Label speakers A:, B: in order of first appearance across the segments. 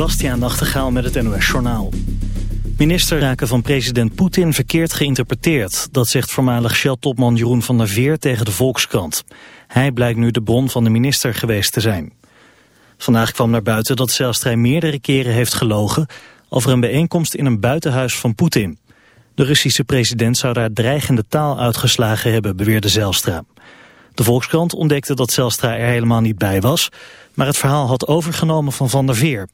A: Bastiaan Nachtegaal met het NOS Journaal. Ministerraken van president Poetin verkeerd geïnterpreteerd. Dat zegt voormalig Shell-topman Jeroen van der Veer tegen de Volkskrant. Hij blijkt nu de bron van de minister geweest te zijn. Vandaag kwam naar buiten dat Zijlstra meerdere keren heeft gelogen... over een bijeenkomst in een buitenhuis van Poetin. De Russische president zou daar dreigende taal uitgeslagen hebben, beweerde Zijlstra. De Volkskrant ontdekte dat Zijlstra er helemaal niet bij was... maar het verhaal had overgenomen van Van der Veer...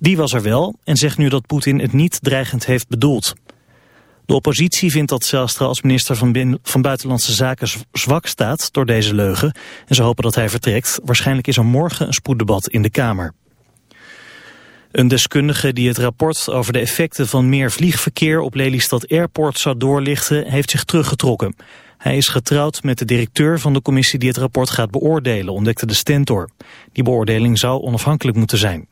A: Die was er wel en zegt nu dat Poetin het niet dreigend heeft bedoeld. De oppositie vindt dat Zijlstra als minister van, van Buitenlandse Zaken zwak staat door deze leugen. En ze hopen dat hij vertrekt. Waarschijnlijk is er morgen een spoeddebat in de Kamer. Een deskundige die het rapport over de effecten van meer vliegverkeer op Lelystad Airport zou doorlichten, heeft zich teruggetrokken. Hij is getrouwd met de directeur van de commissie die het rapport gaat beoordelen, ontdekte de Stentor. Die beoordeling zou onafhankelijk moeten zijn.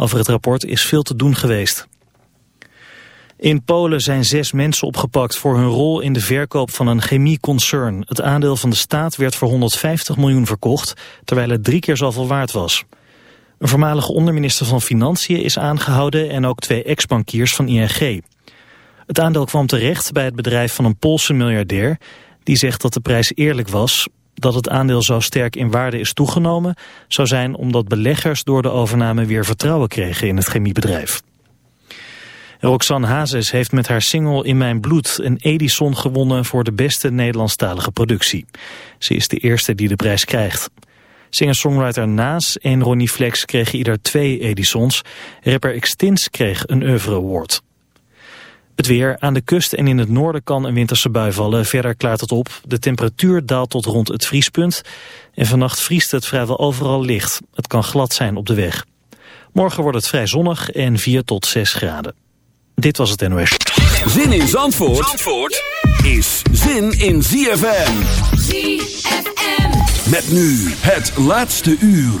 A: Over het rapport is veel te doen geweest. In Polen zijn zes mensen opgepakt voor hun rol in de verkoop van een chemieconcern. Het aandeel van de staat werd voor 150 miljoen verkocht, terwijl het drie keer zoveel waard was. Een voormalige onderminister van Financiën is aangehouden en ook twee ex-bankiers van ING. Het aandeel kwam terecht bij het bedrijf van een Poolse miljardair... die zegt dat de prijs eerlijk was. Dat het aandeel zo sterk in waarde is toegenomen... zou zijn omdat beleggers door de overname weer vertrouwen kregen in het chemiebedrijf. Roxanne Hazes heeft met haar single In Mijn Bloed een Edison gewonnen voor de beste Nederlandstalige productie. Ze is de eerste die de prijs krijgt. Singer-songwriter Naas en Ronnie Flex kregen ieder twee Edisons. Rapper Extins kreeg een Oeuvre Award. Het weer. Aan de kust en in het noorden kan een winterse bui vallen. Verder klaart het op. De temperatuur daalt tot rond het vriespunt. En vannacht vriest het vrijwel overal licht. Het kan glad zijn op de weg. Morgen wordt het vrij zonnig en 4 tot 6 graden. Dit was het NOS.
B: Zin in Zandvoort, Zandvoort is zin in ZFM. ZFM. Met nu het laatste uur.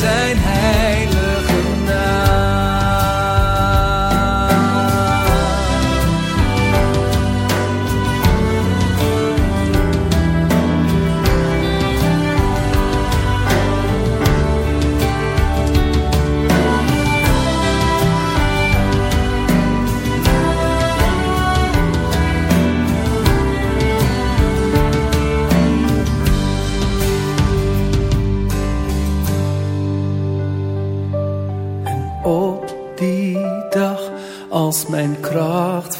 C: Zijn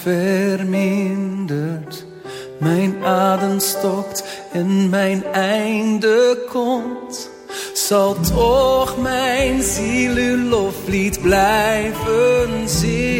C: vermindert, mijn adem stokt en mijn einde komt, zal toch mijn ziel uw loflied blijven zingen.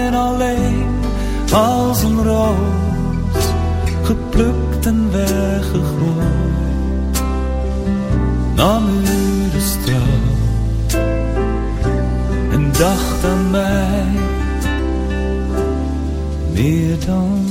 D: als een roos, geplukt en weggegooid, nam u de straf en dacht aan mij meer dan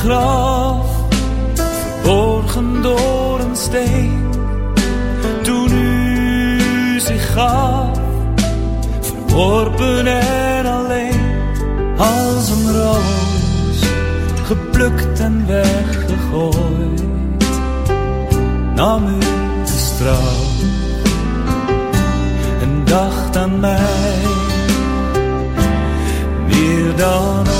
D: Graf, verborgen door een steen, toen u zich gaf, verworpen en alleen, als een roos, geplukt en weggegooid, nam u de straf en dacht aan mij, meer dan.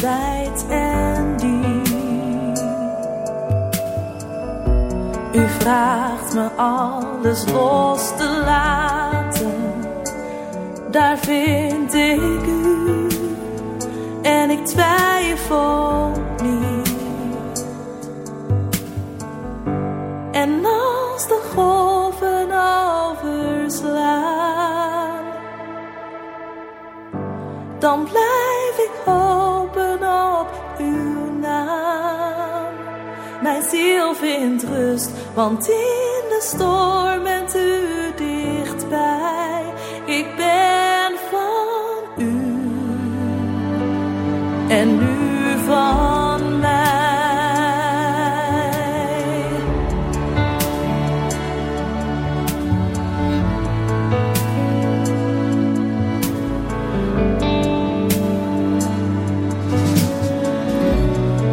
E: wijd en diep. U vraagt me alles los te laten, daar vind ik u en ik twijfel rust, want in de storm bent u dichtbij. Ik ben van u en u van mij.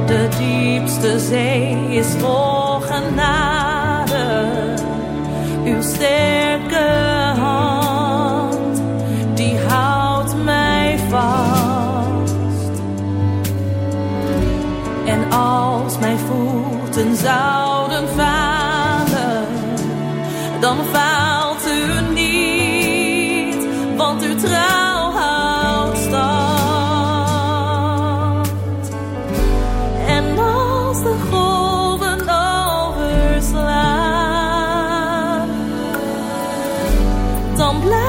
E: De diepste zee is vol zouden falen, dan faalt u niet, want uw trouw houdt stand. En als de golven overslaan, dan blijf